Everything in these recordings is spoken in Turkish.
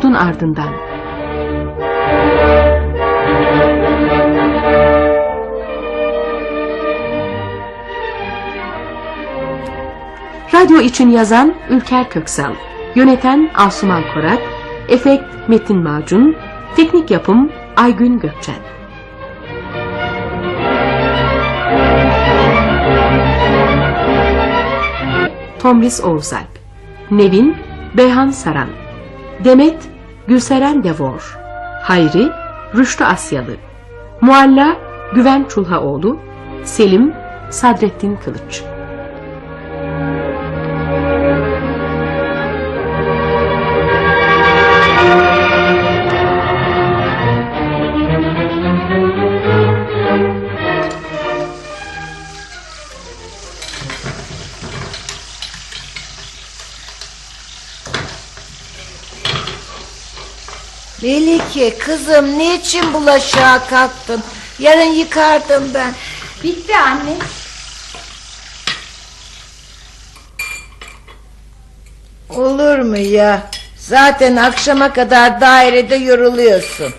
Umudun ardından. Radyo için yazan Ülker Köksal, yöneten Asuman Korak, efekt Metin Macun, teknik yapım Aygün Gökçen. Tomris Oğuzalp, Nevin Beyhan Saran, Demet Gülseren Devor, Hayri Rüştü Asyalı, Mualla Güven Çulhaoğlu, Selim Sadrettin Kılıç. Melike kızım niçin bulaşığa kalktın? Yarın yıkardım ben. Bitti anne. Olur mu ya? Zaten akşama kadar dairede yoruluyorsun.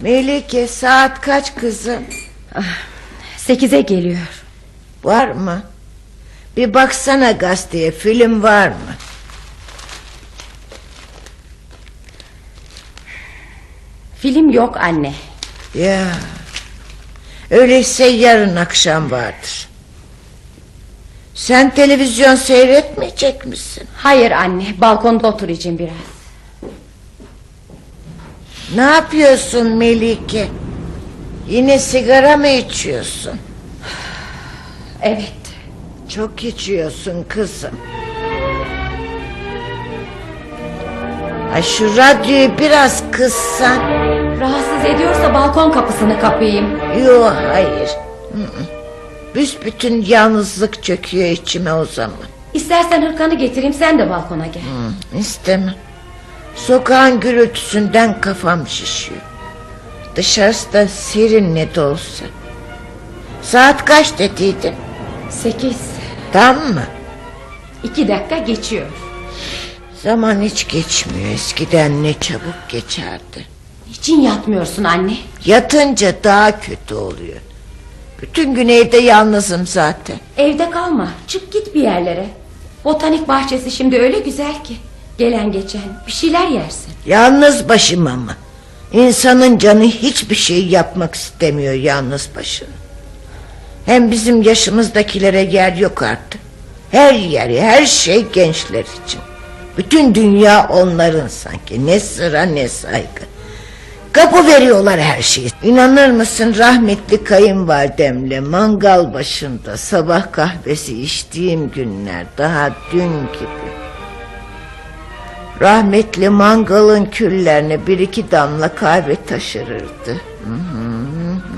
Melike saat kaç kızım? Sekize geliyor. Var mı? Bir baksana gazeteye film var mı? Film yok anne. Ya. Öyleyse yarın akşam vardır. Sen televizyon seyretmeyecek misin? Hayır anne balkonda oturacağım biraz. Ne yapıyorsun Melike? Yine sigara mı içiyorsun? Evet. Çok içiyorsun kızım. Ay şu radyoyu biraz kıssan. Rahatsız ediyorsa balkon kapısını kapayım. Yok hayır. Büsbütün yalnızlık çöküyor içime o zaman. İstersen hırkanı getireyim sen de balkona gel. Hı, istemem. Sokağın gürültüsünden kafam şişiyor. Dışarısı da serin ne de olsa. Saat kaç dediydin? Sekiz. Tam mı? İki dakika geçiyor. Zaman hiç geçmiyor. Eskiden ne çabuk geçerdi. Niçin yatmıyorsun anne? Yatınca daha kötü oluyor. Bütün gün evde yalnızım zaten. Evde kalma. Çık git bir yerlere. Botanik bahçesi şimdi öyle güzel ki. Gelen geçen bir şeyler yersin. Yalnız başıma mı? İnsanın canı hiçbir şey yapmak istemiyor yalnız başına. Hem bizim yaşımızdakilere yer yok artık. Her yer, her şey gençler için. Bütün dünya onların sanki. Ne sıra ne saygı. Kapı veriyorlar her şeyi. İnanır mısın rahmetli kayınvalidemle mangal başında sabah kahvesi içtiğim günler daha dün gibi. Rahmetli mangalın küllerine bir iki damla kahve taşırırdı. Hı,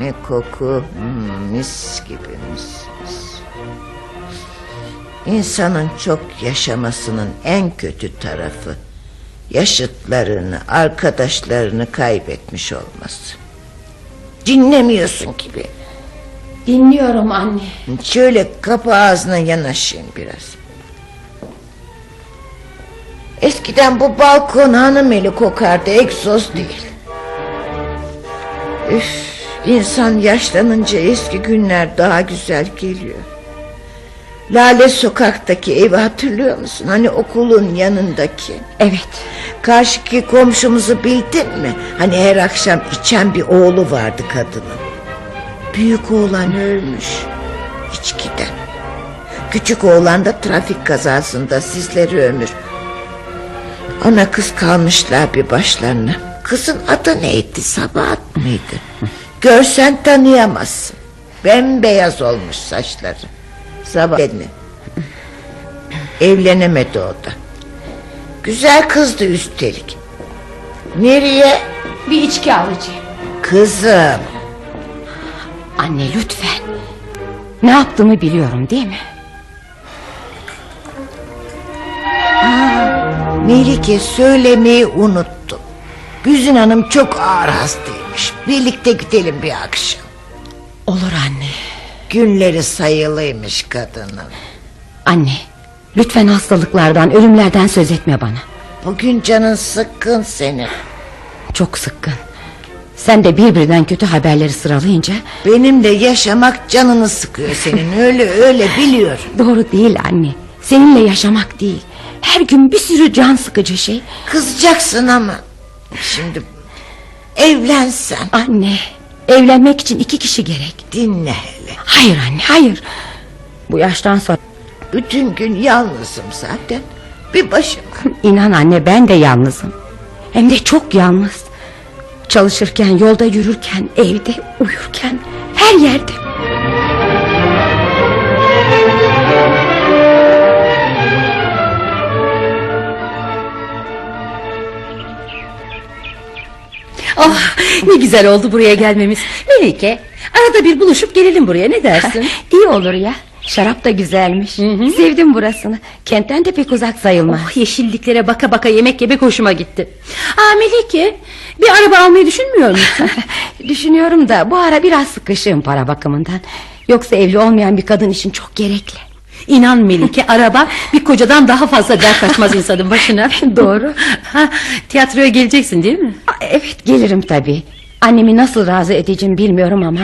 ne koku, hı, mis gibi mis. İnsanın çok yaşamasının en kötü tarafı yaşıtlarını, arkadaşlarını kaybetmiş olması. Dinlemiyorsun gibi. Dinliyorum anne. Şöyle kapı ağzına yanaşayım biraz. Eskiden bu balkon hanım eli kokardı egzoz değil. Üf, insan yaşlanınca eski günler daha güzel geliyor. Lale sokaktaki evi hatırlıyor musun? Hani okulun yanındaki. Evet. Karşıki komşumuzu bildin mi? Hani her akşam içen bir oğlu vardı kadının. Büyük oğlan ölmüş. İçkiden. Küçük oğlan da trafik kazasında sizleri ömür. Ana kız kalmışlar bir başlarına. Kızın adı neydi? Sabahat mıydı? Görsen tanıyamazsın. Bembeyaz olmuş saçları. Sabah dedi. Evlenemedi o da. Güzel kızdı üstelik. Nereye? Bir içki alacağım. Kızım. Anne lütfen. Ne yaptığımı biliyorum değil mi? Melike söylemeyi unuttum. Güzin Hanım çok ağır hastaymış. Birlikte gidelim bir akşam. Olur anne. Günleri sayılıymış kadının. Anne lütfen hastalıklardan ölümlerden söz etme bana. Bugün canın sıkkın senin. Çok sıkkın. Sen de birbirinden kötü haberleri sıralayınca Benimle yaşamak canını sıkıyor senin. Öyle öyle biliyorum. doğru değil anne. Seninle yaşamak değil. Her gün bir sürü can sıkıcı şey. Kızacaksın ama. Şimdi evlensen. Anne evlenmek için iki kişi gerek. Dinle. Hayır anne hayır. Bu yaştan sonra Bütün gün yalnızım zaten. Bir başıma. inan anne ben de yalnızım. Hem de çok yalnız. Çalışırken, yolda yürürken, evde, uyurken, her yerde. Oh ne güzel oldu buraya gelmemiz Melike arada bir buluşup gelelim buraya ne dersin İyi olur ya. Şarap da güzelmiş. Sevdim burasını. Kentten de pek uzak sayılmaz. Oh yeşilliklere baka baka yemek yemek hoşuma gitti Aa Melike bir araba almayı düşünmüyor musun Düşünüyorum da bu ara biraz sıkışığım para bakımından. Yoksa evli olmayan bir kadın için çok gerekli. İnan Melike araba bir kocadan daha fazla dert açmaz insanın başına Doğru. ha, Tiyatroya geleceksin değil mi Aa, Evet gelirim tabii. Annemi nasıl razı edeceğim bilmiyorum ama...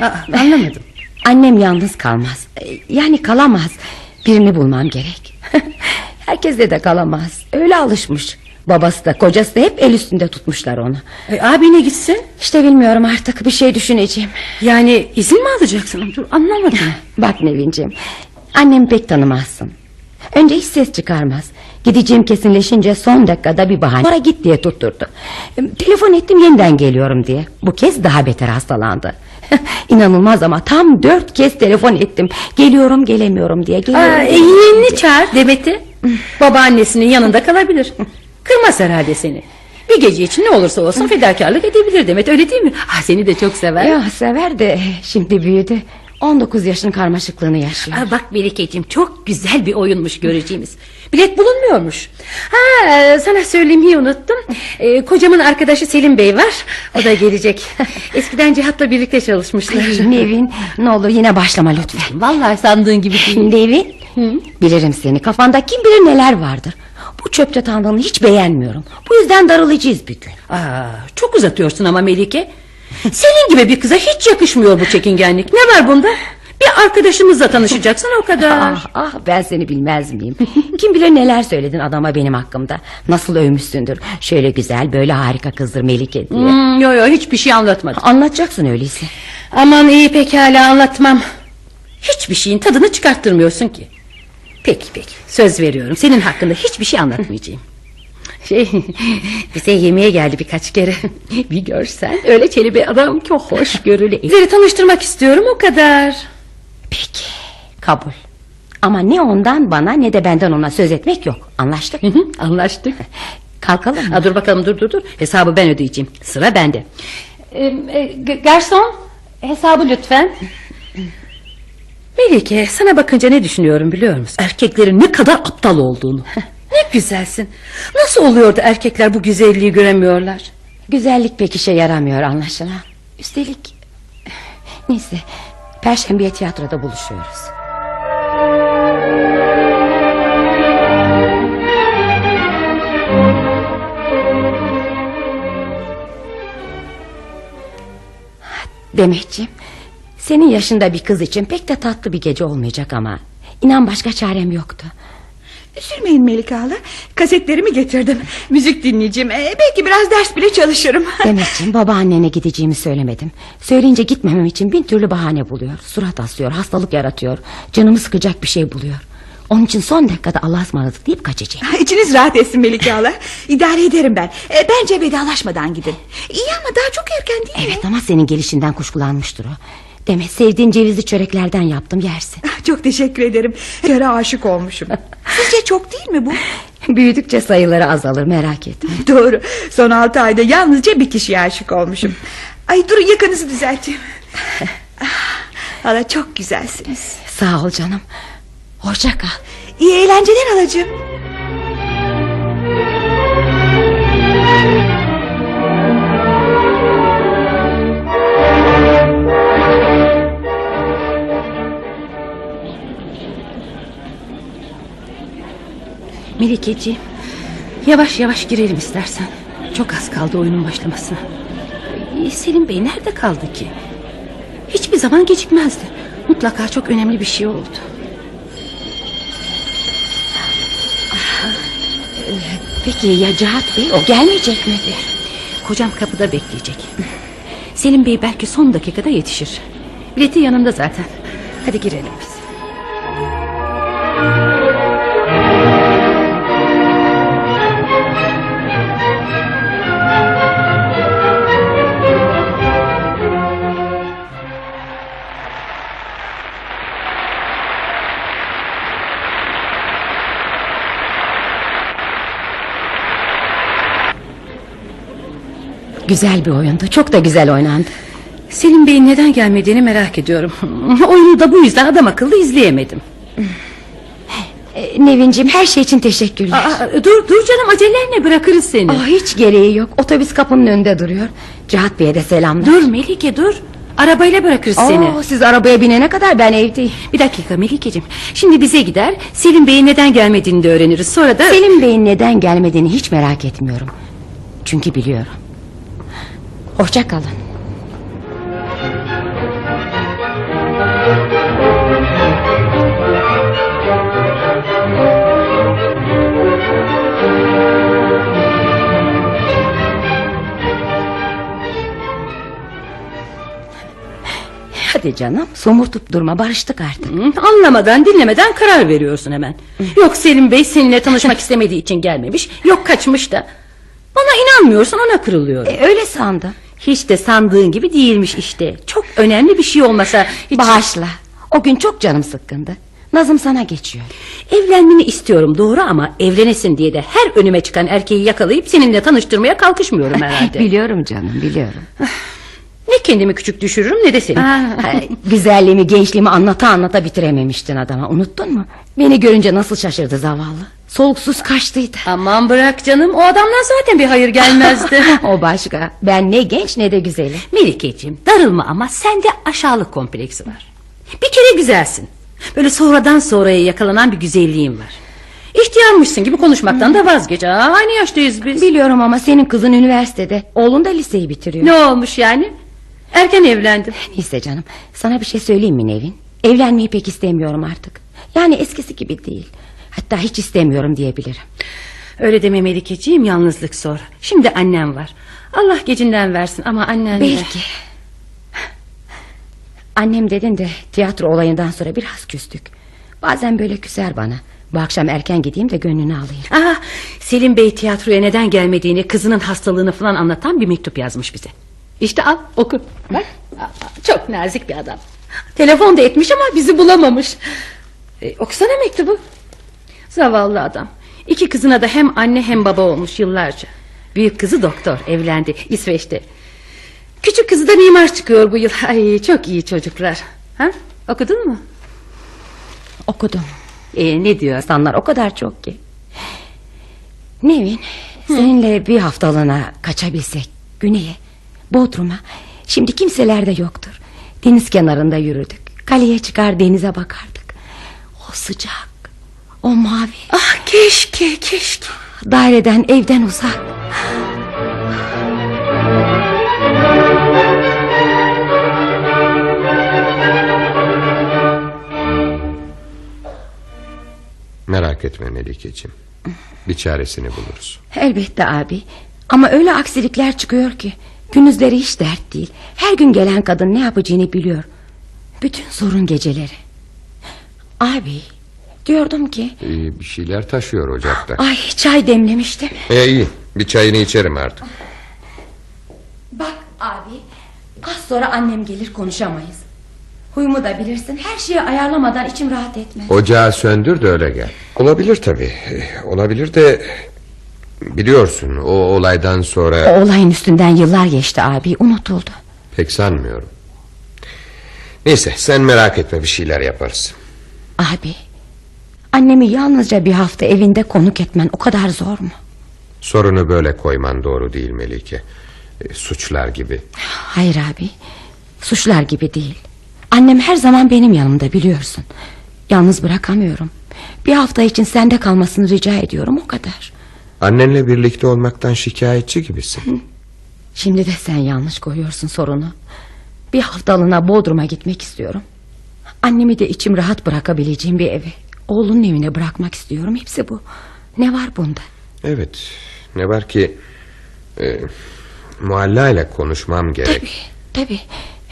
Aa, anlamadım Annem yalnız kalmaz. Yani kalamaz. Birini bulmam gerek. Herkes de kalamaz. Öyle alışmış. Babası da kocası da hep el üstünde tutmuşlar onu. e, Abine gitsin İşte bilmiyorum artık bir şey düşüneceğim. Yani izin mi alacaksın Dur anlamadım Bak Nevin'ciğim. Annemi pek tanımazsın. Önce hiç ses çıkarmaz. Gideceğim kesinleşince son dakikada bir bahane. Sonra git diye tutturdu. Telefon ettim yeniden geliyorum diye. Bu kez daha beter hastalandı. İnanılmaz ama tam dört kez telefon ettim. Geliyorum gelemiyorum diye. Geliyorum, Aa, e, gelemiyorum. yeğenini çağır Demet'i Babaannesinin yanında kalabilir Kırmaz herhalde seni Bir gece için ne olursa olsun fedakarlık edebilir Demet öyle değil mi ah, Seni de çok sever Ya sever de şimdi büyüdü. 19 yaşın karmaşıklığını yaşıyor. Aa, Bak Melike'ciğim çok güzel bir oyunmuş göreceğimiz Bilet bulunmuyormuş Ha sana söylemeyi unuttum Ee, Kocamın arkadaşı Selim Bey var O da gelecek Eskiden Cihat'la birlikte çalışmışlar Ay, Nevin ne olur yine başlama lütfen. Vallahi sandığın gibi değil Nevin bilirim seni kafanda kim bilir neler vardır. Bu çöp çatanlığını hiç beğenmiyorum. Bu yüzden darılacağız bir gün. Aa, çok uzatıyorsun ama Melike. Senin gibi bir kıza hiç yakışmıyor bu çekingenlik. Ne var bunda? Bir arkadaşımızla tanışacaksın o kadar. Ah ah ben seni bilmez miyim? Kim bilir neler söyledin adama benim hakkımda. Nasıl övmüşsündür. Şöyle güzel böyle harika kızdır Melike diye. Hmm, yo yo hiçbir şey anlatmadım. Anlatacaksın öyleyse. Aman iyi pekala anlatmam. Hiçbir şeyin tadını çıkarttırmıyorsun ki. Peki peki söz veriyorum senin hakkında hiçbir şey anlatmayacağım. Şey bize yemeğe geldi birkaç kere. bir görsen öyle çeli bir adam ki hoş görülü. Sizleri tanıştırmak istiyorum o kadar. Peki kabul. Ama ne ondan bana ne de benden ona söz etmek yok. Anlaştık Anlaştık. Kalkalım mı? Ha, dur bakalım dur dur dur. Hesabı ben ödeyeceğim. Sıra bende. e, garson hesabı lütfen. Melike sana bakınca ne düşünüyorum biliyor musun? Erkeklerin ne kadar aptal olduğunu. Güzelsin. Nasıl oluyor da erkekler bu güzelliği göremiyorlar? Güzellik pek işe yaramıyor anlaşılan. Üstelik... Neyse... Perşembeye tiyatroda buluşuyoruz. Demetciğim... Senin yaşında bir kız için pek de tatlı bir gece olmayacak ama... ...inan başka çarem yoktu. Üzülmeyin Melike hala. Kasetlerimi getirdim. Müzik dinleyeceğim. Ee, belki biraz ders bile çalışırım. Demetciğim babaannene gideceğimi söylemedim. Söyleyince gitmemem için bin türlü bahane buluyor. Surat asıyor, hastalık yaratıyor. Canımı sıkacak bir şey buluyor. Onun için son dakikada Allah'a ısmarladık deyip kaçacağım. İçiniz rahat etsin Melike hala. İdare ederim ben. Ee, bence vedalaşmadan gidin. İyi ama daha çok erken değil mi? Evet ama senin gelişinden kuşkulanmıştır o. Demet sevdiğin cevizli çöreklerden yaptım yersin. Çok teşekkür ederim. Yara aşık olmuşum. Sizce çok değil mi bu? Büyüdükçe sayıları azalır merak etme. Doğru. Son altı ayda yalnızca bir kişiye aşık olmuşum. Ay durun yakanızı düzelteyim. Ah, Hala çok güzelsiniz. Sağ ol canım. Hoşça kal. İyi eğlenceler halacığım. Melikeciğim Yavaş yavaş girelim istersen. Çok az kaldı oyunun başlamasına. Ee, Selim Bey nerede kaldı ki? Hiçbir zaman gecikmezdi. Mutlaka çok önemli bir şey oldu. Peki ya Cihat Bey? O gelmeyecek mi? Kocam kapıda bekleyecek. Selim Bey belki son dakikada yetişir. Bileti yanımda zaten. Hadi girelim biz Güzel bir oyundu çok da güzel oynandı. Selim Bey'in neden gelmediğini merak ediyorum Oyunu da bu yüzden adam akıllı izleyemedim Ee, Nevin'cim her şey için teşekkürler. Aa, Dur dur canım acelenle bırakırız seni Aa, hiç gereği yok otobüs kapının önünde duruyor. Cihat Bey'e de selamlar. Dur Melike dur Arabayla bırakırız seni Oo, siz arabaya binene kadar ben evdeyim. Bir dakika Melikeciğim Şimdi bize gider Selim Bey'in neden gelmediğini de öğreniriz Sonra da Selim Bey'in neden gelmediğini hiç merak etmiyorum. Çünkü biliyorum. Hoşça kalın. Hadi canım somurtup durma barıştık artık. Hı, Anlamadan dinlemeden karar veriyorsun hemen Yok Selim Bey seninle tanışmak istemediği için gelmemiş Yok kaçmış da Bana inanmıyorsun ona kırılıyorum E, öyle sandım. Hiç de sandığın gibi değilmiş işte Çok önemli bir şey olmasa hiç... Bağışla. O gün çok canım sıkkındı. Nazım sana geçiyor. Evlenmeni istiyorum doğru ama evlenesin diye de her önüme çıkan erkeği yakalayıp seninle tanıştırmaya kalkışmıyorum herhalde. Biliyorum canım biliyorum. Ne kendimi küçük düşürürüm ne de seni. Ay, Güzelliğimi gençliğimi anlata anlata bitirememiştin adama unuttun mu? Beni görünce nasıl şaşırdı zavallı. Soluksuz kaçtıydı. Aman bırak canım o adamdan zaten bir hayır gelmezdi. o başka. Ben ne genç ne de güzelim. Melikeciğim darılma ama sende aşağılık kompleksi var. Bir kere güzelsin. Böyle sonradan sonraya yakalanan bir güzelliğin var. İhtiyarmışsın gibi konuşmaktan da vazgeç. Aa, aynı yaştayız biz. Biliyorum ama senin kızın üniversitede. Oğlun da liseyi bitiriyor. Ne olmuş yani? Erken evlendim. Neyse canım. Sana bir şey söyleyeyim mi Nevin? Evlenmeyi pek istemiyorum artık. Yani eskisi gibi değil. Hatta hiç istemiyorum diyebilirim. Öyle deme Melikeciğim yalnızlık zor. Şimdi annem var. Allah gecinden versin ama annen de- Belki. Annem dedin de tiyatro olayından sonra biraz küstük. Bazen böyle küser bana. Bu akşam erken gideyim de gönlünü alayım. Aa, Selim Bey tiyatroya neden gelmediğini Kızının hastalığını falan anlatan bir mektup yazmış bize İşte al oku Bak Çok nazik bir adam Telefon da etmiş ama bizi bulamamış e, Okusana mektubu Zavallı adam İki kızına da hem anne hem baba olmuş yıllarca Büyük kızı doktor evlendi İsveç'te Küçük kızı da mimar çıkıyor bu yıl Ay çok iyi çocuklar ha? Okudun mu? Okudum. E, ne diyor? İnsanlar o kadar çok ki. Nevin, seninle bir haftalığına kaçabilsek güneye, Bodrum'a. Şimdi kimseler de yoktur. Deniz kenarında yürüdük. Kaleye çıkar denize bakardık. O sıcak, o mavi. Ah keşke keşke Daireden evden uzak. Merak etme Melikeciğim. Bir çaresini buluruz. Elbette abi. Ama öyle aksilikler çıkıyor ki. Gündüzleri hiç dert değil. Her gün gelen kadın ne yapacağını biliyor. Bütün sorun geceleri. Abi diyordum ki... İyi bir şeyler taşıyor ocakta. Ay çay demlemiştim. E iyi bir çayını içerim artık. Bak abi az sonra annem gelir konuşamayız. Huyumu da bilirsin her şeyi ayarlamadan içim rahat etmez Ocağı söndür de öyle gel. Olabilir tabii. Olabilir de... Biliyorsun o olaydan sonra O olayın üstünden yıllar geçti abi unutuldu pek sanmıyorum. Neyse sen merak etme bir şeyler yaparız. Abi Annemi yalnızca bir hafta evinde konuk etmen o kadar zor mu? Sorunu böyle koyman doğru değil Melike. E, suçlar gibi. Hayır abi Suçlar gibi değil Annem her zaman benim yanımda biliyorsun Yalnız bırakamıyorum Bir hafta için sende kalmasını rica ediyorum o kadar Annenle birlikte olmaktan şikayetçi gibisin. Şimdi de sen yanlış koyuyorsun sorunu Bir haftalığına Bodrum'a gitmek istiyorum Annemi de içim rahat bırakabileceğim bir eve Oğlunun evine bırakmak istiyorum Hepsi bu Ne var bunda Evet. Ne var ki... E, Mualla ile konuşmam gerek. Tabii tabii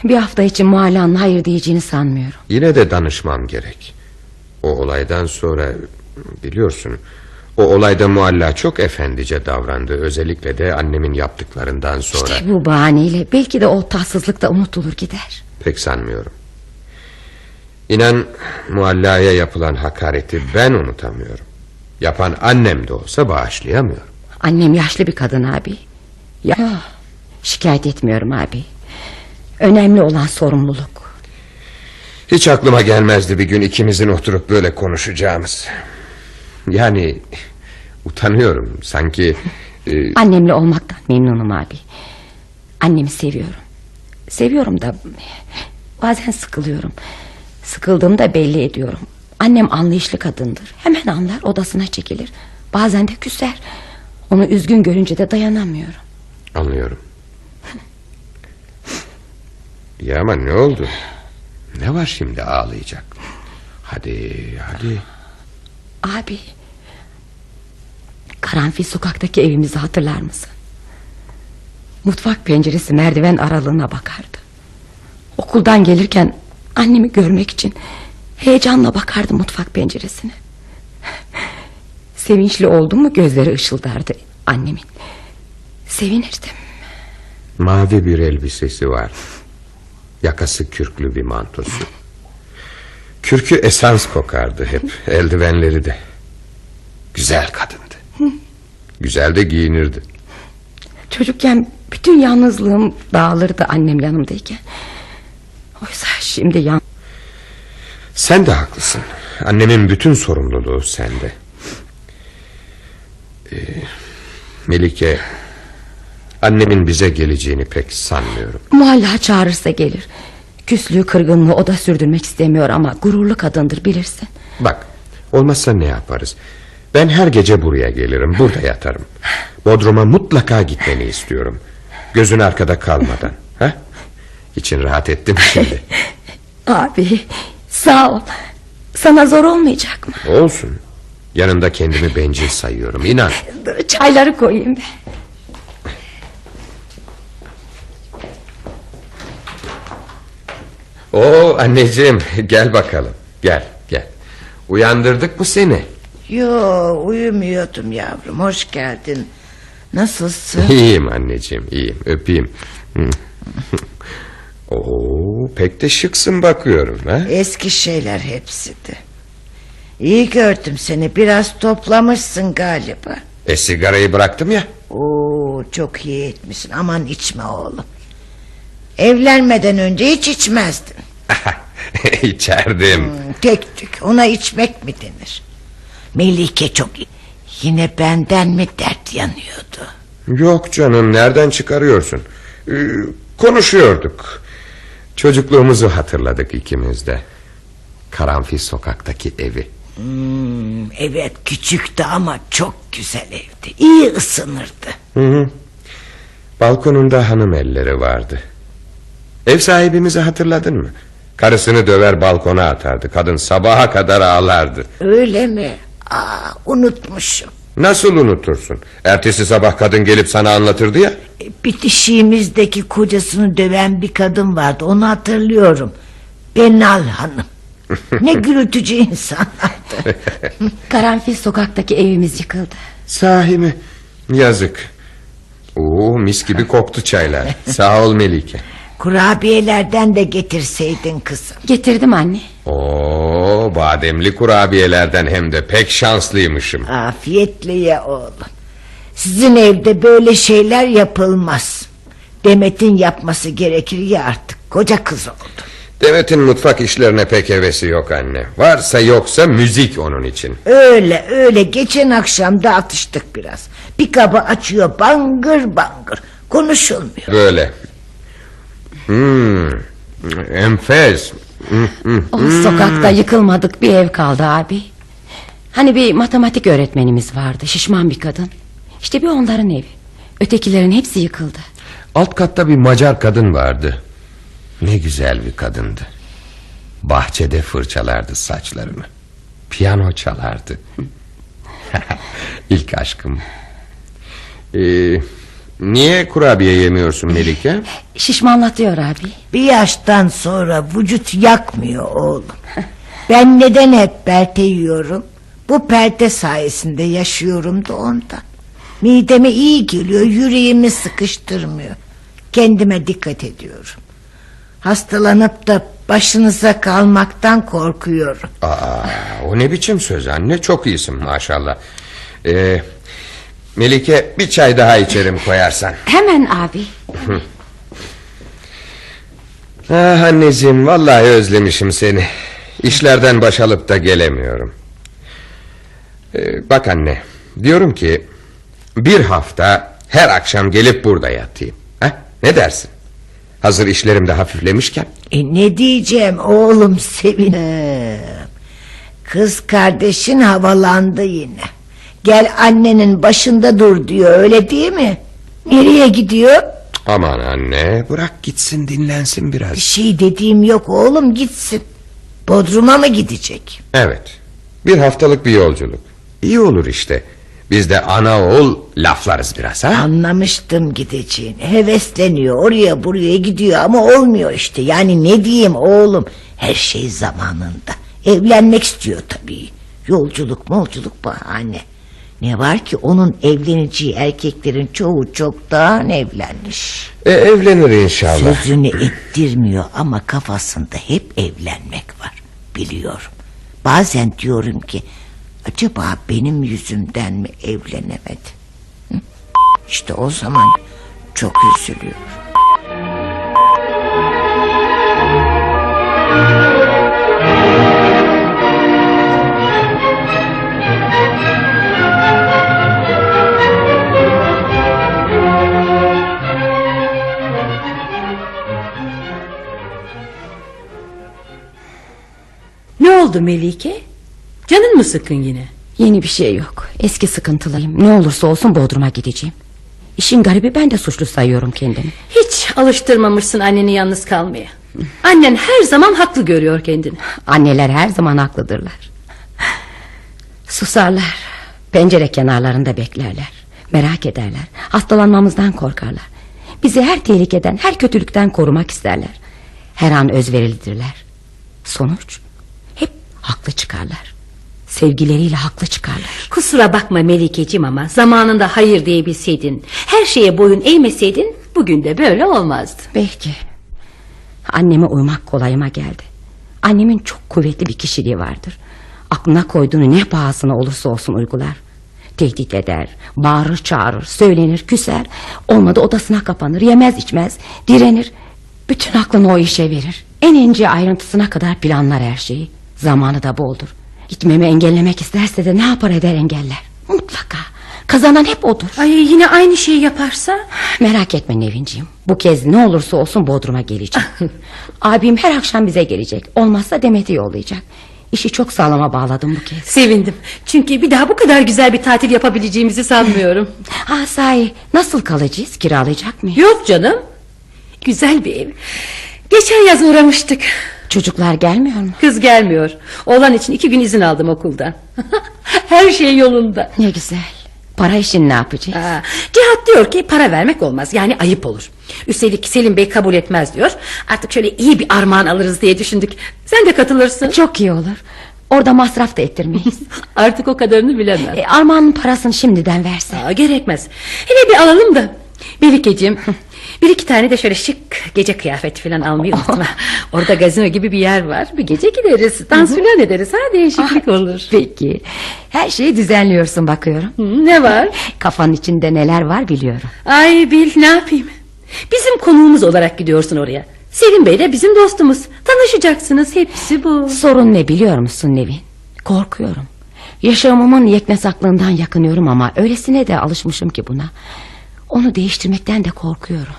Bir hafta için Mualla'nın hayır diyeceğini sanmıyorum Yine de danışmam gerek. O olaydan sonra biliyorsun o olayda Mualla çok efendice davrandı. Özellikle de annemin yaptıklarından sonra. İşte bu bahaneyle belki de o tatsızlık da unutulur gider Pek sanmıyorum. İnan Mualla'ya yapılan hakareti ben unutamıyorum. Yapan annem de olsa bağışlayamıyorum. Annem yaşlı bir kadın abi ya, Şikayet etmiyorum abi Önemli olan sorumluluk Hiç aklıma gelmezdi bir gün ikimizin oturup böyle konuşacağımız. Yani utanıyorum. Sanki... e, Annemle olmaktan memnunum abi. Annemi seviyorum. Seviyorum da Bazen sıkılıyorum. Sıkıldığımda belli ediyorum. Annem anlayışlı kadındır. Hemen anlar odasına çekilir. Bazen de küser. Onu üzgün görünce de dayanamıyorum. Anlıyorum. Ya ama ne oldu? Ne var şimdi ağlayacak? Hadi hadi. Abi Karanfil sokaktaki evimizi hatırlar mısın? Mutfak penceresi merdiven aralığına bakardı Okuldan gelirken Annemi görmek için Heyecanla bakardı mutfak penceresine Sevinçli oldu mu gözleri ışıldardı Annemin Sevinirdim Mavi bir elbisesi var. Yakası kürklü bir mantosu. Kürkü esans kokardı hep. Eldivenleri de. Güzel kadındı. Güzel de giyinirdi. Çocukken bütün yalnızlığım dağılırdı annem yanımdayken Oysa şimdi yan... Sen de haklısın. Annemin bütün sorumluluğu sende. Ee, Melike... Annemin bize geleceğini pek sanmıyorum. Muhalla çağırırsa gelir Küslüğü kırgınlığı o da sürdürmek istemiyor ama gururlu kadındır bilirsin Bak olmazsa ne yaparız Ben her gece buraya gelirim burada yatarım. Bodrum'a mutlaka gitmeni istiyorum. Gözün arkada kalmadan ha? İçin rahat etti mi şimdi? Abi sağ ol. Sana zor olmayacak mı? Olsun. Yanında kendimi bencil sayıyorum inan. Çayları koyayım ben. Oo anneciğim gel bakalım. Gel gel. Uyandırdık mı seni Yo uyumuyordum yavrum hoş geldin. Nasılsın? İyiyim anneciğim iyiyim öpeyim. Oo pek de şıksın bakıyorum ha? Eski şeyler hepsi de. İyi gördüm seni biraz toplamışsın galiba. E sigarayı bıraktım ya Oo çok iyi etmişsin aman içme oğlum. Evlenmeden önce hiç içmezdin. İçerdim Hmm, Tek tük ona içmek mi denir? Melike çok. Yine benden mi dert yanıyordu? Yok canım nereden çıkarıyorsun Ee, Konuşuyorduk Çocukluğumuzu hatırladık ikimiz de Karanfil sokaktaki evi Hmm, evet küçüktü ama çok güzel evdi. İyi ısınırdı. hı hı. Balkonunda hanım elleri vardı Ev sahibimizi hatırladın mı Karısını döver balkona atardı Kadın sabaha kadar ağlardı Öyle mi? Aa, unutmuşum. Nasıl unutursun Ertesi sabah kadın gelip sana anlatırdı ya E, Bitişiğimizdeki kocasını döven bir kadın vardı onu hatırlıyorum. Benal Hanım. Ne gürültücü insanlardı. Karanfil sokaktaki evimiz yıkıldı Sahi mi Yazık Oo, mis gibi koktu çaylar Sağ ol Melike Kurabiyelerden de getirseydin kızım. Getirdim anne. Oo, bademli kurabiyelerden hem de pek şanslıymışım. Afiyetle ye oğlum. Sizin evde böyle şeyler yapılmaz. Demet'in yapması gerekir ya artık. Koca kız oldu. Demet'in mutfak işlerine pek hevesi yok anne. Varsa yoksa müzik onun için. Öyle öyle geçen akşam da atıştık biraz. Bir kabı açıyor bangır bangır. Konuşulmuyor. Böyle. Hmm, enfes. O sokakta yıkılmadık bir ev kaldı abi. Hani bir matematik öğretmenimiz vardı şişman bir kadın. İşte bir onların evi. Ötekilerin hepsi yıkıldı. Alt katta bir Macar kadın vardı. Ne güzel bir kadındı. Bahçede fırçalardı saçlarını. Piyano çalardı. İlk aşkım. Ee, niye kurabiye yemiyorsun Melike? Şişmanlatıyor abi. Bir yaştan sonra vücut yakmıyor oğlum. Ben neden hep pelte yiyorum? Bu pelte sayesinde yaşıyorum da ondan. Mideme iyi geliyor, yüreğimi sıkıştırmıyor. Kendime dikkat ediyorum. Hastalanıp da başınıza kalmaktan korkuyorum. Aa, o ne biçim söz anne? Çok iyisin maşallah. Ee, Melike bir çay daha içerim koyarsan. Hemen abi. Ah anneciğim vallahi özlemişim seni. İşlerden baş alıp da gelemiyorum. Ee, bak anne diyorum ki bir hafta her akşam gelip burada yatayım. Ha? Ne dersin? Hazır işlerim de hafiflemişken. E ne diyeceğim oğlum sevinim. Kız kardeşin havalandı yine. Gel annenin başında dur diyor öyle değil mi? Nereye gidiyor? Aman anne bırak gitsin dinlensin Bir biraz. şey dediğim yok oğlum gitsin. Bodrum'a mı gidecek? Evet bir haftalık bir yolculuk. İyi olur işte. Biz de ana oğul laflarız biraz ha. Anlamıştım gideceğini. Hevesleniyor oraya buraya gidiyor ama olmuyor işte. Yani ne diyeyim oğlum her şey zamanında. Evlenmek istiyor tabii. Yolculuk molculuk bahane. Ne var ki onun evleneceği erkeklerin çoğu çoktan evlenmiş. E, evlenir inşallah. Sözünü ettirmiyor ama kafasında hep evlenmek var. Biliyorum. Bazen diyorum ki acaba benim yüzümden mi evlenemedi? Hı? İşte o zaman çok üzülüyor. Oldu Melike? Canın mı sıkın yine? Yeni bir şey yok. Eski sıkıntılıyım. Ne olursa olsun Bodrum'a gideceğim. İşin garibi ben de suçlu sayıyorum kendimi. Hiç alıştırmamışsın anneni yalnız kalmaya. Annen her zaman haklı görüyor kendini. Anneler her zaman haklıdırlar. Susarlar. Pencere kenarlarında beklerler. Merak ederler. Hastalanmamızdan korkarlar. Bizi her tehlikeden, her kötülükten korumak isterler. Her an özverilidirler. Sonuç haklı çıkarlar. Sevgileriyle haklı çıkarlar. Kusura bakma Melikeciğim ama zamanında hayır diyebilseydin, her şeye boyun eğmeseydin bugün de böyle olmazdı. Belki. Anneme uymak kolayıma geldi. Annemin çok kuvvetli bir kişiliği vardır. Aklına koyduğunu ne pahasına olursa olsun uygular. Tehdit eder, bağırır çağırır, söylenir, küser. Olmadı odasına kapanır, yemez içmez, direnir. Bütün aklını o işe verir. En ince ayrıntısına kadar planlar her şeyi. Zamanı da boldur. Gitmemi engellemek isterse de ne yapar eder engeller. Mutlaka. Kazanan hep odur. Ay yine aynı şeyi yaparsa? Merak etme Nevinciğim. Bu kez ne olursa olsun Bodrum'a geleceğim. Abim her akşam bize gelecek. Olmazsa Demet'i yollayacak. İşi çok sağlama bağladım bu kez. Sevindim. Çünkü bir daha bu kadar güzel bir tatil yapabileceğimizi sanmıyorum. Ha sahi nasıl kalacağız? Kiralayacak mıyız? Yok canım. Güzel bir ev. Geçen yaz uğramıştık. Çocuklar gelmiyor mu? Kız gelmiyor. Oğlan için iki gün izin aldım okuldan. Her şey yolunda. Ne güzel. Para işini ne yapacağız? Aa, Cihat diyor ki para vermek olmaz yani ayıp olur. Üstelik Selim Bey kabul etmez diyor. Artık şöyle iyi bir armağan alırız diye düşündük. Sen de katılırsın. Çok iyi olur. Orada masraf da ettirmeyiz. Artık o kadarını bilemem. e, Armağanın parasını şimdiden verse. Aa, gerekmez. Hele bir alalım da. Melikeciğim Bir iki tane de şöyle şık gece kıyafeti falan almayı unutma. Orada gazino gibi bir yer var. Bir gece gideriz. Dans falan ederiz. Ha değişiklik olur. Peki. Her şeyi düzenliyorsun bakıyorum. Hı, ne var? Kafanın içinde neler var biliyorum. Ay Bil ne yapayım? Bizim konuğumuz olarak gidiyorsun oraya. Selim Bey de bizim dostumuz. Tanışacaksınız hepsi bu. Sorun ne biliyor musun Nevin? Korkuyorum. Yaşamımın yeknesaklığından yakınıyorum ama öylesine de alışmışım ki buna. Onu değiştirmekten de korkuyorum.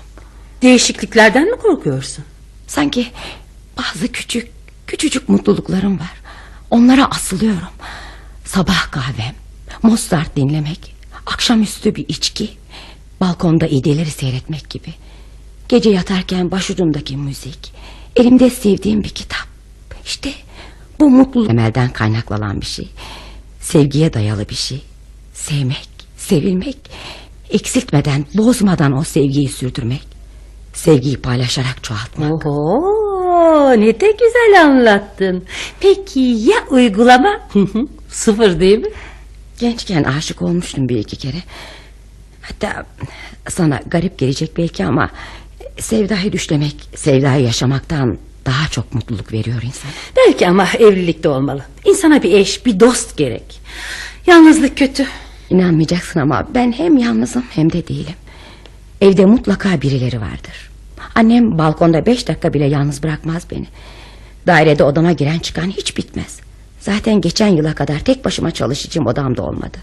Değişikliklerden mi korkuyorsun? Sanki bazı küçük, küçücük mutluluklarım var. Onlara asılıyorum. Sabah kahvem, Mozart dinlemek, akşamüstü bir içki, balkonda ideleri seyretmek gibi. Gece yatarken başucumdaki müzik, elimde sevdiğim bir kitap. İşte bu mutluluk temelden kaynaklanan bir şey. Sevgiye dayalı bir şey. Sevmek, sevilmek, eksiltmeden, bozmadan o sevgiyi sürdürmek. Sevgiyi paylaşarak çoğaltmak. Oho ne de güzel anlattın. Peki ya uygulama? Sıfır değil mi? Gençken aşık olmuştum bir iki kere. Hatta sana garip gelecek belki ama sevdayı düşlemek, sevdayı yaşamaktan daha çok mutluluk veriyor insana. Belki ama evlilikte olmalı. İnsana bir eş, bir dost gerek. Yalnızlık kötü. İnanmayacaksın ama ben hem yalnızım hem de değilim. Evde mutlaka birileri vardır. Annem balkonda beş dakika bile yalnız bırakmaz beni. Dairede odama giren çıkan hiç bitmez. Zaten geçen yıla kadar tek başıma çalışacağım odamda olmadı.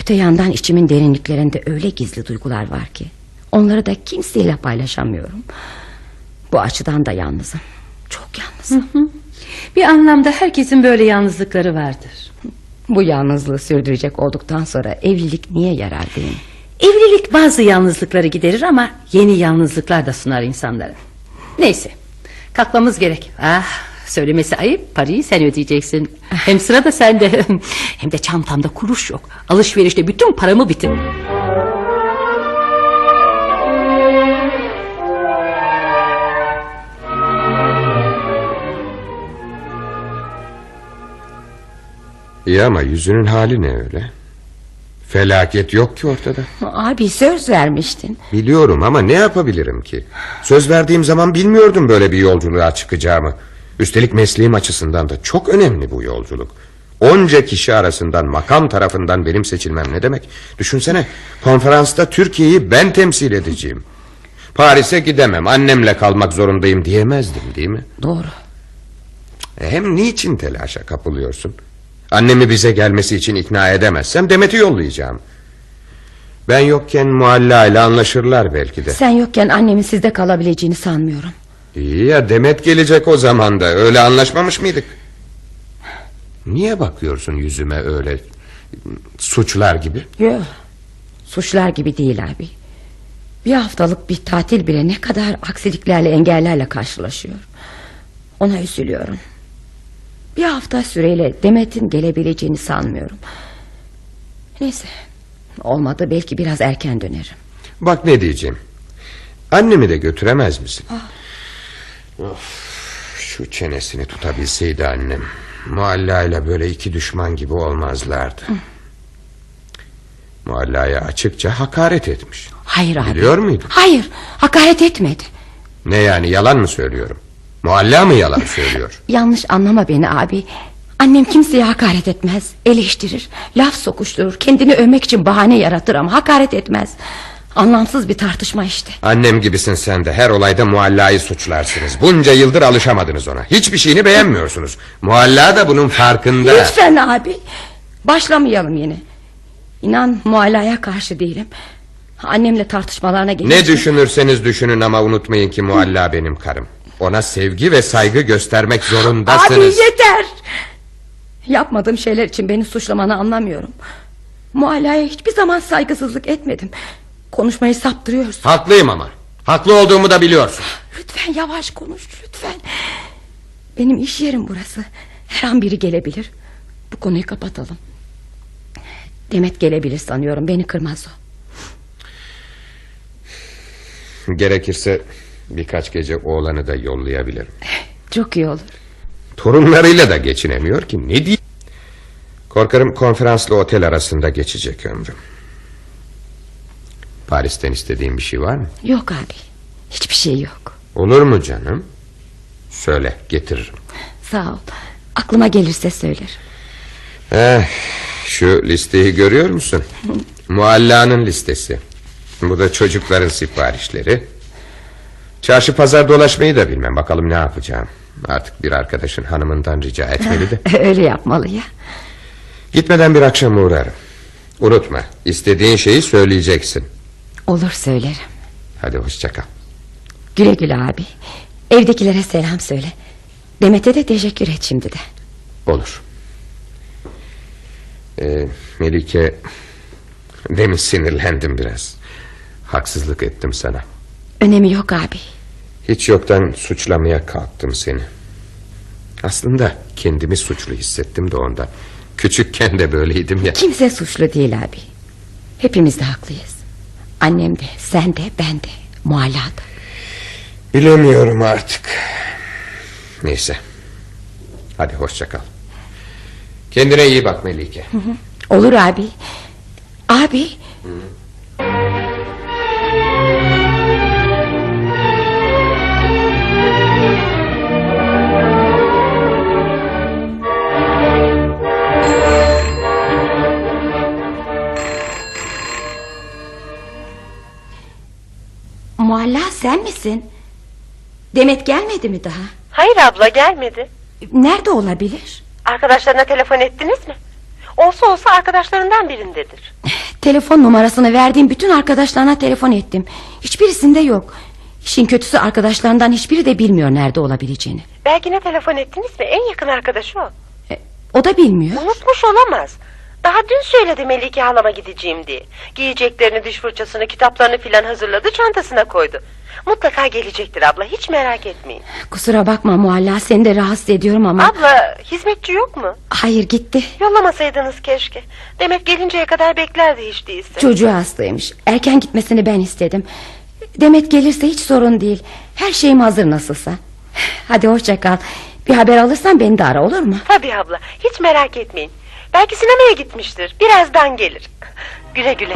Öte yandan içimin derinliklerinde öyle gizli duygular var ki... ...onları da kimseyle paylaşamıyorum. Bu açıdan da yalnızım. Çok yalnızım. Bir anlamda herkesin böyle yalnızlıkları vardır. Bu yalnızlığı sürdürecek olduktan sonra evlilik niye yarar değil mi? Evlilik bazı yalnızlıkları giderir ama yeni yalnızlıklar da sunar insanlara. Neyse kalkmamız gerek. Ah söylemesi ayıp parayı sen ödeyeceksin. Hem sıra da sende. Hem de çantamda kuruş yok. Alışverişte bütün paramı bitirdim. İyi ama yüzünün hali ne öyle? Felaket yok ki ortada. Abi söz vermiştin. Biliyorum ama ne yapabilirim ki? Söz verdiğim zaman bilmiyordum böyle bir yolculuğa çıkacağımı. Üstelik mesleğim açısından da çok önemli bu yolculuk. Onca kişi arasından makam tarafından benim seçilmem ne demek? Düşünsene konferansta Türkiye'yi ben temsil edeceğim. Paris'e gidemem annemle kalmak zorundayım diyemezdim değil mi? Doğru. E Hem niçin telaşa kapılıyorsun? Annemi bize gelmesi için ikna edemezsem Demet'i yollayacağım. Ben yokken Mualla ile anlaşırlar belki de. Sen yokken annemin sizde kalabileceğini sanmıyorum. İyi ya Demet gelecek o zaman da öyle anlaşmamış mıydık? Niye bakıyorsun yüzüme öyle suçlar gibi? Yok. Suçlar gibi değil abi. Bir haftalık bir tatil bile ne kadar aksiliklerle engellerle karşılaşıyor. Ona üzülüyorum. Bir hafta süreyle Demet'in gelebileceğini sanmıyorum. Neyse. Olmadı belki biraz erken dönerim. Bak ne diyeceğim. Annemi de götüremez misin? Of, şu çenesini tutabilseydi annem. Mualla ile böyle iki düşman gibi olmazlardı. Mualla'ya açıkça hakaret etmiş. Hayır abi. Biliyor muydun? Hayır. Hakaret etmedi. Ne yani yalan mı söylüyorum? Mualla mı yalan söylüyor? Yanlış anlama beni abi. Annem kimseye hakaret etmez. Eleştirir. Laf sokuşturur. Kendini övmek için bahane yaratır ama hakaret etmez. Anlamsız bir tartışma işte. Annem gibisin sen de her olayda Mualla'yı suçlarsınız. Bunca yıldır alışamadınız ona. Hiçbir şeyini beğenmiyorsunuz. Mualla da bunun farkında. Lütfen abi. Başlamayalım yine. İnan muallaya karşı değilim. Annemle tartışmalarına gelince... Ne düşünürseniz düşünün ama unutmayın ki Mualla benim karım. Ona sevgi ve saygı göstermek zorundasınız. Abi yeter. Yapmadığım şeyler için beni suçlamanı anlamıyorum. Muallaya hiçbir zaman saygısızlık etmedim. Konuşmayı saptırıyorsun. Haklıyım ama. Haklı olduğumu da biliyorsun. Lütfen yavaş konuş lütfen. Benim iş yerim burası. Her an biri gelebilir. Bu konuyu kapatalım. Demet gelebilir sanıyorum. Beni kırmaz o. Gerekirse birkaç gece oğlanı da yollayabilirim. Çok iyi olur. Torunlarıyla da geçinemiyor ki ne diyeyim. Korkarım konferansla otel arasında geçecek ömrüm. Paris'ten istediğin bir şey var mı? Yok abi. Hiçbir şey yok. Olur mu canım? Söyle getiririm. Sağ ol. Aklıma gelirse söylerim. Eh, şu listeyi görüyor musun? Muallanın listesi. Bu da çocukların siparişleri. Çarşı pazar dolaşmayı da bilmem. Bakalım ne yapacağım. Artık bir arkadaşın hanımından rica etmeli de. Öyle yapmalı ya. Gitmeden bir akşam uğrarım. Unutma istediğin şeyi söyleyeceksin. Olur söylerim. Hadi hoşça kal. Güle güle abi. Evdekilere selam söyle. Demet'e de teşekkür et şimdi de. Olur. Ee, Melike... Demin sinirlendim biraz. Haksızlık ettim sana. Önemi yok abi. Hiç yoktan suçlamaya kalktım seni. Aslında kendimi suçlu hissettim de ondan. Küçükken de böyleydim ya. Kimse suçlu değil abi. Hepimiz de haklıyız. Annem de, sen de, ben de. Mualla da. Bilemiyorum artık. Neyse. Hadi hoşça kal. Kendine iyi bak Melike. Olur abi. Abi. Mualla sen misin? Demet gelmedi mi daha? Hayır abla gelmedi. Nerede olabilir? Arkadaşlarına telefon ettiniz mi? Olsa olsa arkadaşlarından birindedir. Telefon numarasını verdiğim bütün arkadaşlarına telefon ettim. Hiçbirisinde yok. İşin kötüsü arkadaşlarından hiçbiri de bilmiyor nerede olabileceğini. Belki ne telefon ettiniz mi? En yakın arkadaşı o. E, o da bilmiyor. Unutmuş olamaz. Daha dün söyledi Melike halama gideceğim diye. Giyeceklerini, diş fırçasını, kitaplarını filan hazırladı, çantasına koydu. Mutlaka gelecektir abla, hiç merak etmeyin. Kusura bakma Mualla seni de rahatsız ediyorum ama... Abla, hizmetçi yok mu? Hayır gitti. Yollamasaydınız keşke. Demek gelinceye kadar beklerdi hiç değilse. Çocuğu hastaymış. Erken gitmesini ben istedim. Demet gelirse hiç sorun değil. Her şeyim hazır nasılsa. Hadi hoşça kal. Bir haber alırsan beni de ara olur mu? Tabii abla, hiç merak etmeyin. Belki sinemaya gitmiştir. Birazdan gelir. Güle güle.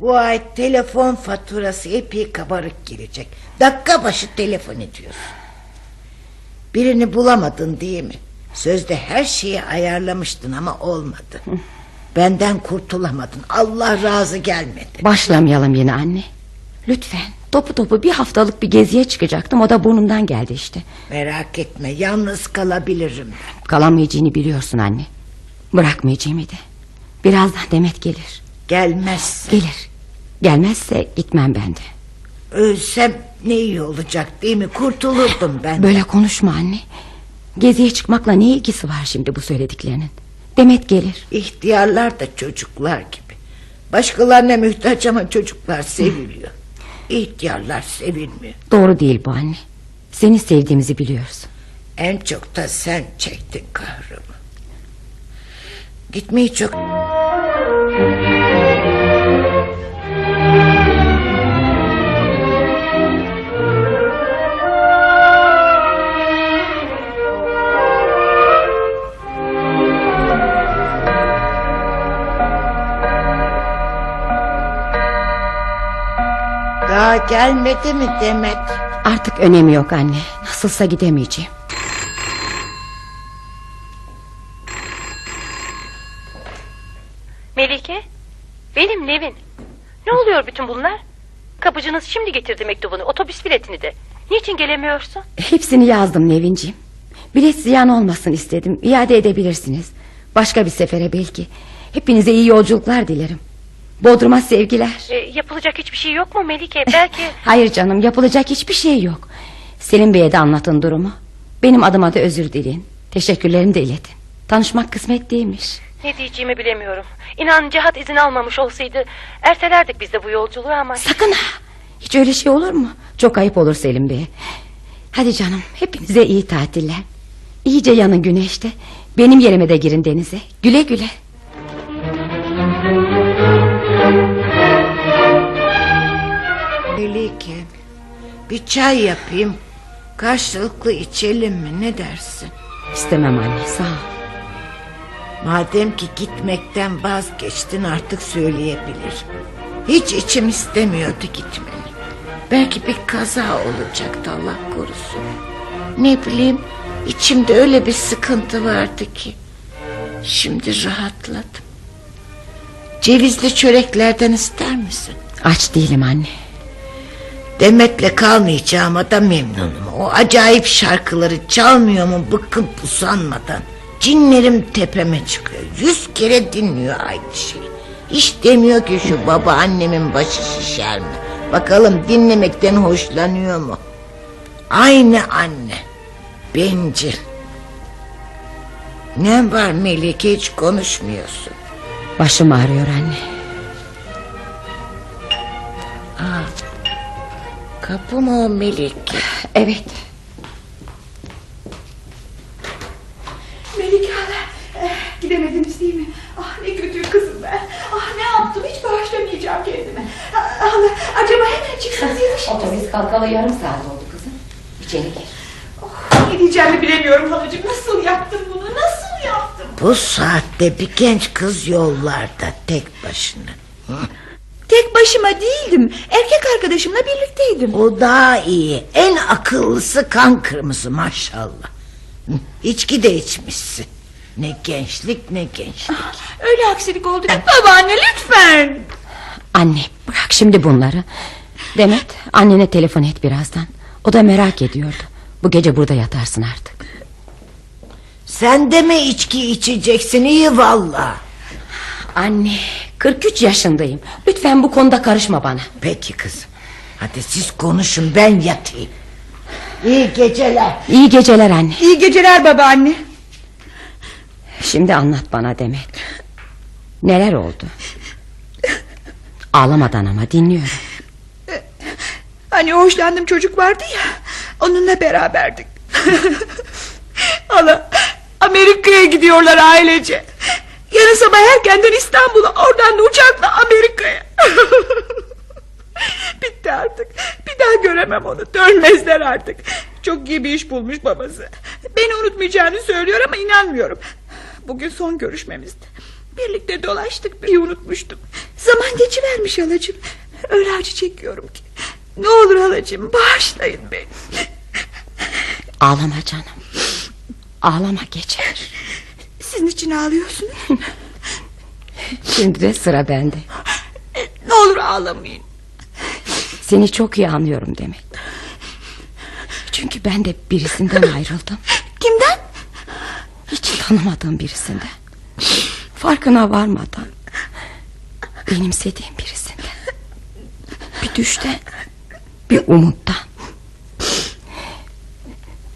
Bu ay telefon faturası epey kabarık gelecek. Dakika başı telefon ediyorsun. Birini bulamadın değil mi? Sözde her şeyi ayarlamıştın ama olmadı. Benden kurtulamadın. Allah razı gelmedi. Başlamayalım yine anne. Lütfen. Topu topu bir haftalık bir geziye çıkacaktım. O da burnumdan geldi işte. Merak etme yalnız kalabilirim. Kalamayacağını biliyorsun anne. Bırakmayacağımı de. Birazdan Demet gelir. Gelmezse Gelir. Gelmezse gitmem ben de. ölsem ne iyi olacak değil mi? Kurtulurdum ben. Böyle konuşma anne. Geziye çıkmakla ne ilgisi var şimdi bu söylediklerinin? Demet gelir. İhtiyarlar da çocuklar gibi. Başkalarına mühtaç ama çocuklar seviliyor. İhtiyarlar sevilmiyor. Doğru değil bu anne. Seni sevdiğimizi biliyoruz. En çok da sen çektin kahrımı. Gitmeyi çok... Daha gelmedi mi Demet? Artık önemi yok anne. Nasılsa gidemeyeceğim. Melike, benim Nevin. Ne oluyor bütün bunlar? Kapıcınız şimdi getirdi mektubunu, otobüs biletini de. Niçin gelemiyorsun? Hepsini yazdım Nevinciğim. Bilet ziyan olmasın istedim. İade edebilirsiniz. Başka bir sefere belki. Hepinize iyi yolculuklar dilerim. Bodrum'a sevgiler. E, yapılacak hiçbir şey yok mu Melike? Belki... Hayır canım yapılacak hiçbir şey yok. Selim Bey'e de anlatın durumu. Benim adıma da özür dileyin. Teşekkürlerimi de iletin. Tanışmak kısmet değilmiş. ne diyeceğimi bilemiyorum. İnan Cihat izin almamış olsaydı... ...ertelerdik biz de bu yolculuğu ama... Sakın ha. Hiç öyle şey olur mu? Çok ayıp olur Selim Bey'e. Hadi canım hepinize iyi tatiller. İyice yanın güneşte. Benim yerime de girin denize. Güle güle. Bir çay yapayım Karşılıklı içelim mi ne dersin? İstemem anne sağ ol. Madem ki gitmekten vazgeçtin artık söyleyebilir. Hiç içim istemiyordu gitmeni. Belki bir kaza olacaktı Allah korusun. Ne bileyim içimde öyle bir sıkıntı vardı ki. Şimdi rahatladım. Cevizli çöreklerden ister misin? Aç değilim anne. Demet'le kalmayacağıma da memnunum. O acayip şarkıları çalmıyor mu bıkkın pusanmadan. Cinlerim tepeme çıkıyor. Yüz kere dinliyor aynı şeyi. Hiç demiyor ki şu baba annemin başı şişer mi? Bakalım dinlemekten hoşlanıyor mu? Aynı anne. Bencil. Ne var Melike hiç konuşmuyorsun. Başım ağrıyor anne. Kapı mı o Melike? Evet. Melike hala eh, gidemediniz değil mi? Ah ne kötü kızım ben. Ah ne yaptım hiç bağışlamayacağım kendime. Ah, Hala acaba hemen çıksanız iyi şey. Otobüs kalkalı yarım saat oldu kızım. İçeri gir. Oh, ne diyeceğimi bilemiyorum halacığım. Nasıl yaptım bunu? Nasıl yaptım? Bu saatte bir genç kız yollarda tek başına. Tek başıma değildim. Erkek arkadaşımla birlikteydim. O daha iyi. En akıllısı kan kırmızı maşallah. İçki de içmişsin. Ne gençlik ne gençlik. Öyle aksilik oldu. Babaanne lütfen. Anne bırak şimdi bunları. Demet annene telefon et birazdan. O da merak ediyordu. Bu gece burada yatarsın artık. Sen de mi içki içeceksin iyi valla. Anne 43 yaşındayım. Lütfen bu konuda karışma bana. Peki kızım. Hadi siz konuşun ben yatayım. İyi geceler. İyi geceler anne. İyi geceler babaanne. Şimdi anlat bana Demet. Neler oldu? Ağlamadan ama dinliyorum. Hani hoşlandığım çocuk vardı ya. Onunla beraberdik. Hala Amerika'ya gidiyorlar ailece. Yarın sabah erkenden İstanbul'a oradan da uçakla Amerika'ya. Bitti artık. Bir daha göremem onu. Dönmezler artık. Çok iyi bir iş bulmuş babası. Beni unutmayacağını söylüyor ama inanmıyorum. Bugün son görüşmemizdi. Birlikte dolaştık bir unutmuştum. Zaman geçivermiş halacığım. Öyle acı çekiyorum ki. Ne olur halacığım bağışlayın beni. Ağlama canım. Ağlama geçer. Sizin için ağlıyorsunuz. Şimdi de sıra bende. Ne olur ağlamayın. Seni çok iyi anlıyorum demek. Çünkü ben de birisinden ayrıldım. Kimden? Hiç tanımadığım birisinden. Farkına varmadan. Benimsediğim birisinden. Bir düşten. Bir umuttan.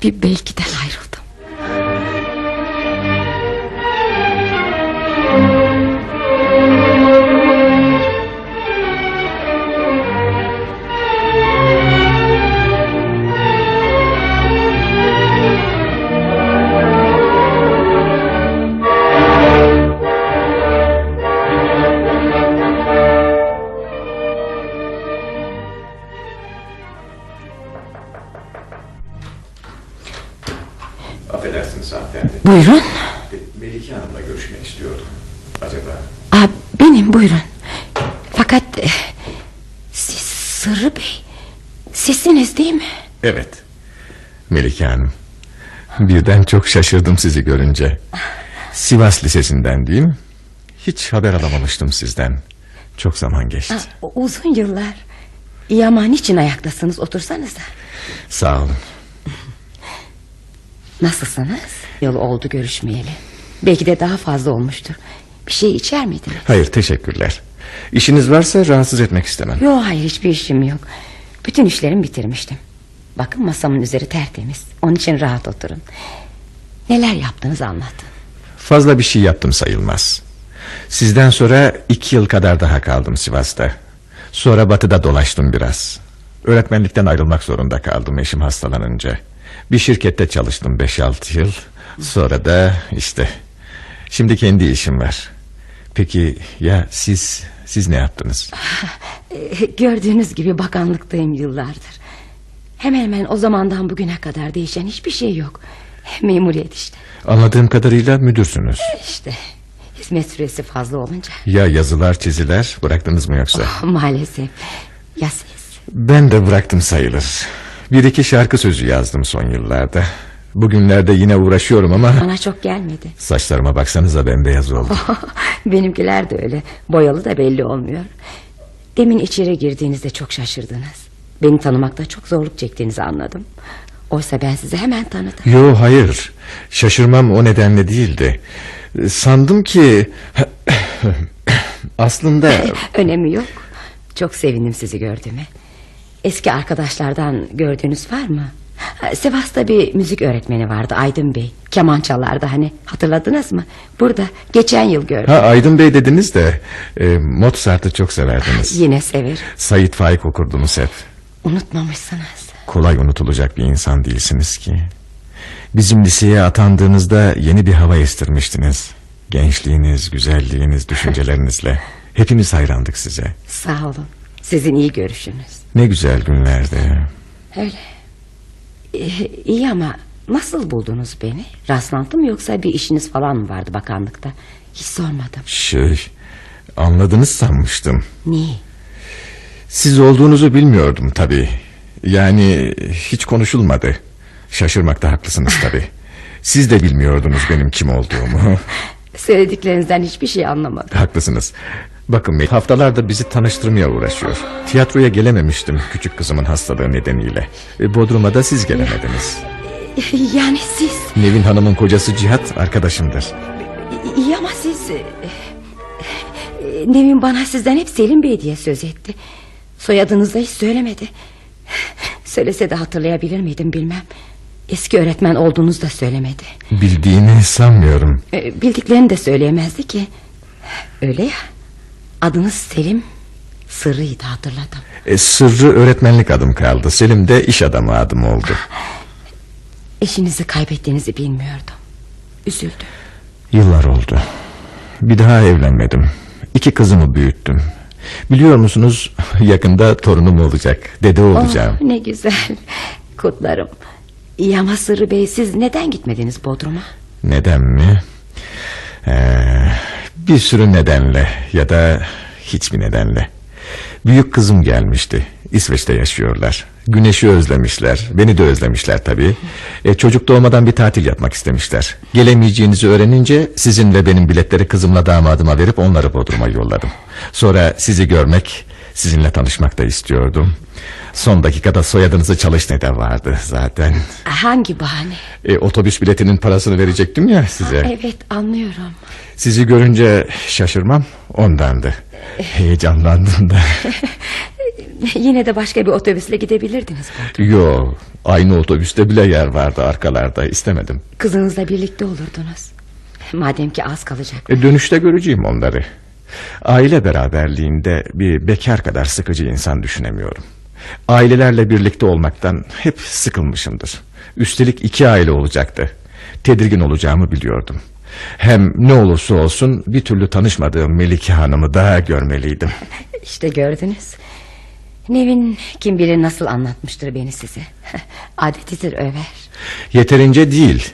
Bir belkiden ayrıldım. Buyurun. Melike Hanım'la görüşmek istiyordum. Acaba? Aa, benim buyurun. Fakat e, siz Sırrı Bey. Sizsiniz değil mi? Evet. Melike Hanım. Birden çok şaşırdım sizi görünce. Sivas Lisesi'nden değil mi? Hiç haber alamamıştım sizden. Çok zaman geçti. Aa, uzun yıllar. İyi ama niçin ayaktasınız otursanıza. Sağ olun. Nasılsınız? Yıl oldu görüşmeyeli. Belki de daha fazla olmuştur. Bir şey içer miydiniz? Hayır teşekkürler. İşiniz varsa rahatsız etmek istemem. Yok hayır hiçbir işim yok. Bütün işlerimi bitirmiştim. Bakın masamın üzeri tertemiz. Onun için rahat oturun. Neler yaptınız anlatın. Fazla bir şey yaptım sayılmaz. Sizden sonra iki yıl kadar daha kaldım Sivas'ta. Sonra batıda dolaştım biraz. Öğretmenlikten ayrılmak zorunda kaldım eşim hastalanınca. Bir şirkette çalıştım 5-6 yıl. Sonra da işte şimdi kendi işim var. Peki ya siz siz ne yaptınız? Ee, gördüğünüz gibi bakanlıktayım yıllardır. Hemen hemen o zamandan bugüne kadar değişen hiçbir şey yok. Memuriyet işte. Anladığım kadarıyla müdürsünüz. İşte hizmet süresi fazla olunca Ya yazılar çiziler bıraktınız mı yoksa? maalesef. Ya siz? Ben de bıraktım sayılır. Bir iki şarkı sözü yazdım son yıllarda. Bugünlerde yine uğraşıyorum ama Bana çok gelmedi. saçlarıma baksanıza bembeyaz oldu. Benimkiler de öyle. Boyalı da belli olmuyor. Demin içeri girdiğinizde çok şaşırdınız. Beni tanımakta çok zorluk çektiğinizi anladım. Oysa ben sizi hemen tanıdım. Yo hayır. Şaşırmam o nedenle değildi. Sandım ki aslında Önemi yok. Çok sevindim sizi gördüğüme. Eski arkadaşlardan gördüğünüz var mı? Sivas'ta bir müzik öğretmeni vardı Aydın Bey. Keman çalardı hani hatırladınız mı? Burada geçen yıl gördüm. ha Aydın Bey dediniz de e, Mozart'ı çok severdiniz. Yine sever. Sait Faik okurdunuz hep. Unutmamışsınız. Kolay unutulacak bir insan değilsiniz ki. Bizim liseye atandığınızda yeni bir hava estirmiştiniz. Gençliğiniz, güzelliğiniz, düşüncelerinizle. Hepimiz hayrandık size. Sağ olun. Sizin iyi görüşünüz. Ne güzel günlerdi. Öyle. Ee, iyi ama nasıl buldunuz beni? Rastlantı mı yoksa bir işiniz falan mı vardı bakanlıkta? Hiç sormadım. Şey, anladınız sanmıştım. Niye? Siz olduğunuzu bilmiyordum tabii. Yani hiç konuşulmadı. Şaşırmakta haklısınız tabii. Siz de bilmiyordunuz benim kim olduğumu. Söylediklerinizden hiçbir şey anlamadım. Haklısınız. Bakın haftalarda bizi tanıştırmaya uğraşıyor. Tiyatroya gelememiştim küçük kızımın hastalığı nedeniyle. E, Bodrum'a da siz gelemediniz. Yani siz... Nevin Hanım'ın kocası Cihat arkadaşımdır. İyi ama siz... e, e, Nevin bana sizden hep Selim Bey diye söz etti. Soyadınızı da hiç söylemedi. Söylese de hatırlayabilir miydim bilmem. Eski öğretmen olduğunuzu da söylemedi. Bildiğini sanmıyorum. Bildiklerini de söyleyemezdi ki. Öyle ya. Adınız Selim Sırrı'ydı hatırladım. E, sırrı öğretmenlik adım kaldı. Selim de iş adamı adım oldu. Eşinizi kaybettiğinizi bilmiyordum. Üzüldüm. Yıllar oldu. Bir daha evlenmedim. İki kızımı büyüttüm. Biliyor musunuz yakında torunum olacak. Dede olacağım. Oh, ne güzel. Kutlarım. İyi ama Sırrı Bey siz neden gitmediniz Bodrum'a? Neden mi? Ee, bir sürü nedenle ya da hiçbir nedenle. Büyük kızım gelmişti. İsveç'te yaşıyorlar. Güneşi özlemişler. Beni de özlemişler tabii. E, çocuk doğmadan bir tatil yapmak istemişler. Gelemeyeceğinizi öğrenince sizin ve benim biletleri kızımla damadıma verip onları Bodrum'a yolladım. Sonra sizi görmek, sizinle tanışmak da istiyordum. Son dakikada soyadınızı çalıştı da vardı zaten. Hangi bahane? E, otobüs biletinin parasını verecektim ya size. Evet anlıyorum. Sizi görünce şaşırmam ondandı. Heyecanlandım da. Yine de başka bir otobüsle gidebilirdiniz. Yo, aynı otobüste bile yer vardı arkalarda istemedim. Kızınızla birlikte olurdunuz. Madem ki az kalacak. E, dönüşte göreceğim onları. Aile beraberliğinde bir bekar kadar sıkıcı insan düşünemiyorum. Ailelerle birlikte olmaktan hep sıkılmışımdır. Üstelik iki aile olacaktı. Tedirgin olacağımı biliyordum. Hem ne olursa olsun bir türlü tanışmadığım Melike Hanım'ı daha görmeliydim. İşte gördünüz. Nevin kim bilir nasıl anlatmıştır beni size. Adetidir över. Yeterince değil.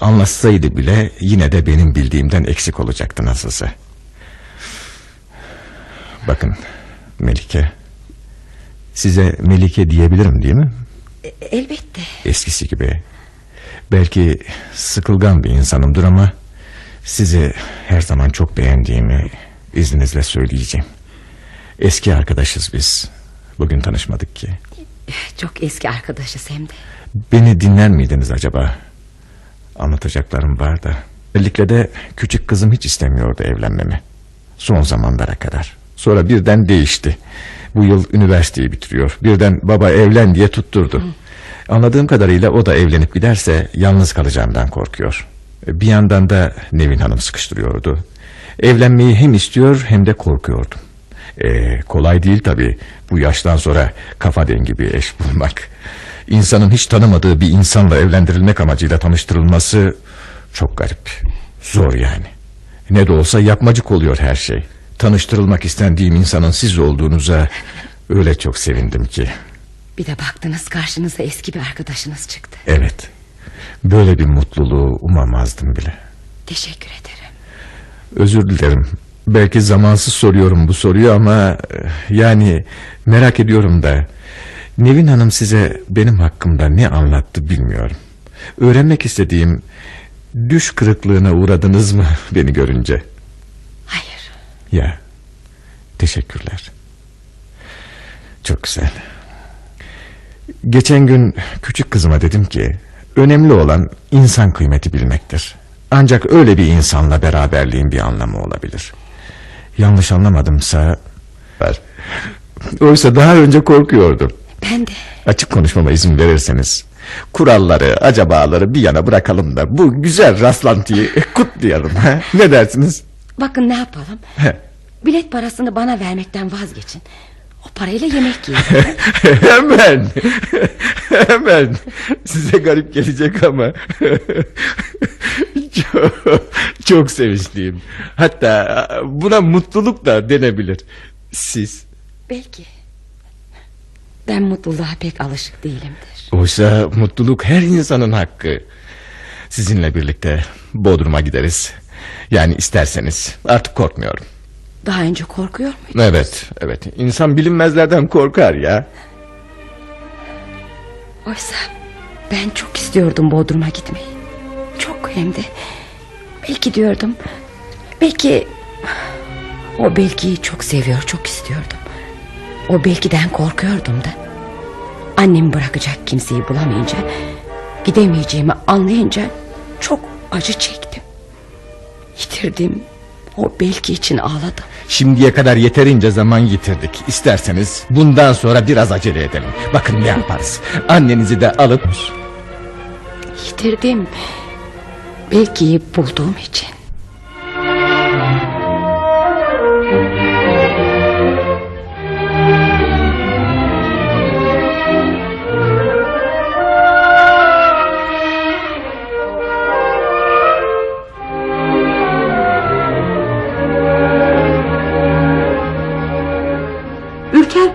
Anlatsaydı bile yine de benim bildiğimden eksik olacaktı nasılsa. Bakın Melike. Size Melike diyebilirim değil mi? E, elbette. Eskisi gibi. Belki sıkılgan bir insanımdır ama sizi her zaman çok beğendiğimi izninizle söyleyeceğim. Eski arkadaşız biz. Bugün tanışmadık ki. Çok eski arkadaşız hem de. Beni dinler miydiniz acaba? Anlatacaklarım var da. Özellikle de küçük kızım hiç istemiyordu evlenmemi. Son zamanlara kadar. Sonra birden değişti. Bu yıl üniversiteyi bitiriyor. Birden baba evlen diye tutturdu. Anladığım kadarıyla o da evlenip giderse yalnız kalacağımdan korkuyor. Bir yandan da Nevin Hanım sıkıştırıyordu. Evlenmeyi hem istiyor hem de korkuyordum. Ee, kolay değil tabii bu yaştan sonra kafa dengi bir eş bulmak. İnsanın hiç tanımadığı bir insanla evlendirilmek amacıyla tanıştırılması çok garip. Zor yani. Ne de olsa yapmacık oluyor her şey. Tanıştırılmak istendiğim insanın siz olduğunuza öyle çok sevindim ki. Bir de baktınız karşınıza eski bir arkadaşınız çıktı. Evet. Böyle bir mutluluğu umamazdım bile. Teşekkür ederim. Özür dilerim. Belki zamansız soruyorum bu soruyu ama e, yani merak ediyorum da Nevin Hanım size benim hakkımda ne anlattı bilmiyorum. Öğrenmek istediğim düş kırıklığına uğradınız mı beni görünce? Ya teşekkürler. Çok güzel. Geçen gün küçük kızıma dedim ki önemli olan insan kıymeti bilmektir. Ancak öyle bir insanla beraberliğin bir anlamı olabilir. Yanlış anlamadımsa var. Oysa daha önce korkuyordum. Ben de Açık konuşmama izin verirseniz kuralları, acabaları bir yana bırakalım da bu güzel rastlantıyı kutlayalım. ha? Ne dersiniz? bakın ne yapalım. He. Bilet parasını bana vermekten vazgeçin. O parayla yemek yiyin. hemen. Hemen. Size garip gelecek ama. Çok, çok sevinçliyim. Hatta buna mutluluk da denebilir. Siz? Belki. Ben mutluluğa pek alışık değilimdir. oysa mutluluk her insanın hakkı. Sizinle birlikte Bodrum'a gideriz. Yani isterseniz. Artık korkmuyorum Daha önce korkuyor muydun? evet evet insan bilinmezlerden korkar ya Oysa ben çok istiyordum Bodrum'a gitmeyi. Çok hem de. Belki diyordum. Belki... O belkiyi çok seviyor, çok istiyordum. O belkiden korkuyordum da. Annemi bırakacak kimseyi bulamayınca... ...gidemeyeceğimi anlayınca... ...çok acı çektim. Yitirdim. O belki için ağladım. Şimdiye kadar yeterince zaman yitirdik. İsterseniz bundan sonra biraz acele edelim. Bakın ne yaparız. Annenizi de alıp... Yitirdim. Belki bulduğum için.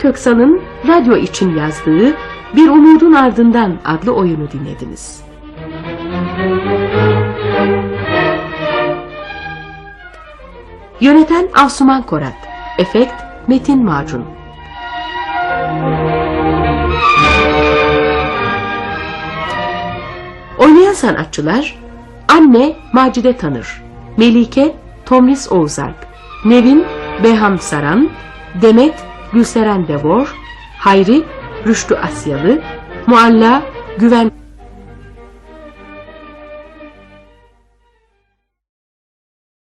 Ülker Köksal'ın radyo için yazdığı Bir Umudun Ardından adlı oyunu dinlediniz. Yöneten Asuman Korat Efekt Metin Macun Oynayan sanatçılar Anne Macide Tanır Melike Tomris Oğuzalp Nevin Beham Saran Demet Gülseren Devor Hayri Rüştü Asyalı Mualla Güven